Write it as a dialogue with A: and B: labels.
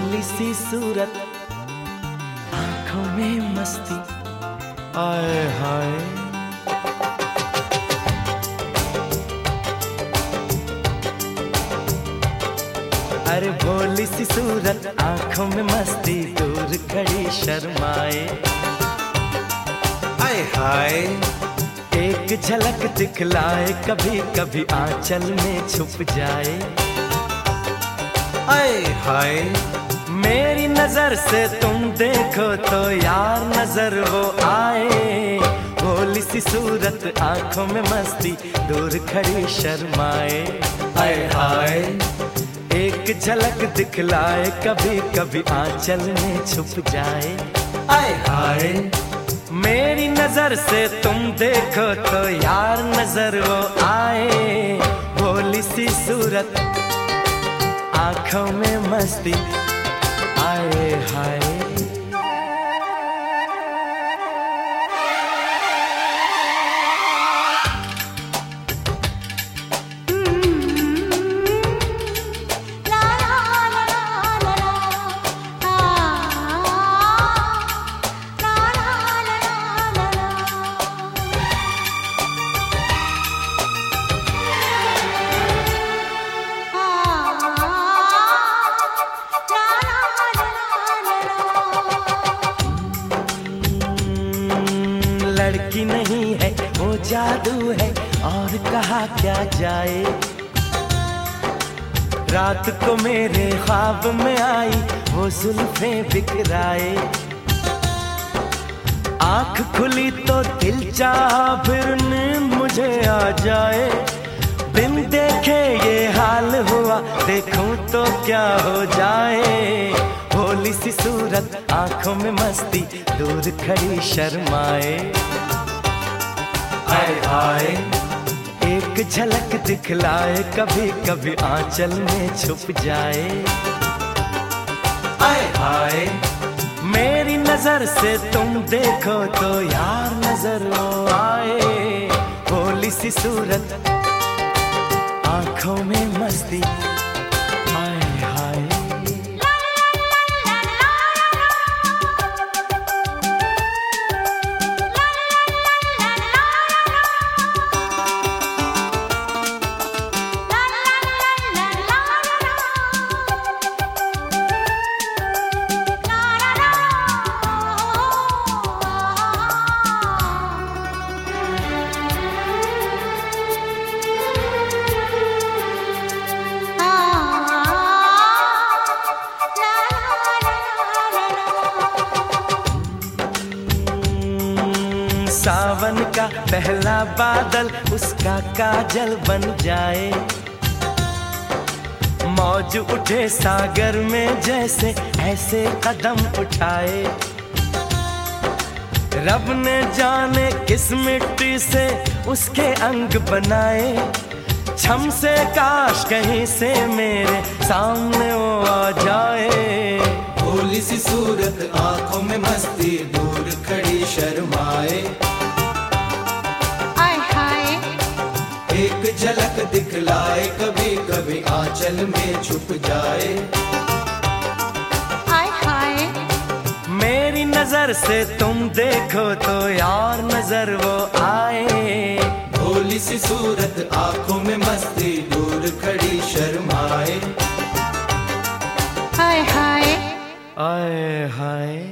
A: भोली सी सूरत आँखों में मस्ती। आए हाय। अरे भोली सी सूरत आँखों में मस्ती दूर खड़ी शर्माए।
B: हाय हाय।
A: एक झलक दिखलाए कभी कभी आंचल में छुप जाए।
B: हाय हाय।
A: मेरी नज़र से तुम देखो तो यार नज़र वो आए। भोली सी सूरत आँखों में मस्ती, दूर खड़ी शर्माए।
B: हाय हाय।
A: एक झलक दिखलाए कभी कभी आंचल में छुप जाए।
B: हाय हाय।
A: मेरी नज़र से तुम देखो तो यार नज़र वो आए। भोली सी सूरत आँखों में मस्ती आए हाय। लड़की नहीं है, वो जादू है। और कहा क्या जाए? रात को मेरे ख्वाब में आई, वो जुल्फे बिखराए। आँख खुली तो दिल चाहा फिर नींद मुझे आ जाए। बिन देखे ये हाल हुआ, देखूँ तो क्या हो जाए। भोली सी सूरत, आँखों में मस्ती, दूर खड़ी शर्माए।
B: आए हाय,
A: एक झलक दिखलाए कभी कभी आंचल में छुप जाए।
B: आए आए
A: मेरी नज़र से तुम देखो तो यार नज़र आए। भोली सी सूरत, आँखों में मस्ती का पहला बादल उसका काजल बन जाए। मौज उठे सागर में जैसे ऐसे कदम उठाए। रब ने जाने किस मिट्टी से उसके अंग बनाए। छम से काश कहीं से मेरे सामने वो आ जाए।
B: भोली सी सूरत आँखों में मस्ती दिखलाए कभी कभी आंचल में छुप जाए।
C: हाय हाय।
A: मेरी नज़र से तुम देखो तो यार नज़र वो आए।
B: भोली सी सूरत आँखों में मस्ती दूर खड़ी शर्माए।
C: हाय हाय।
A: आए हाय।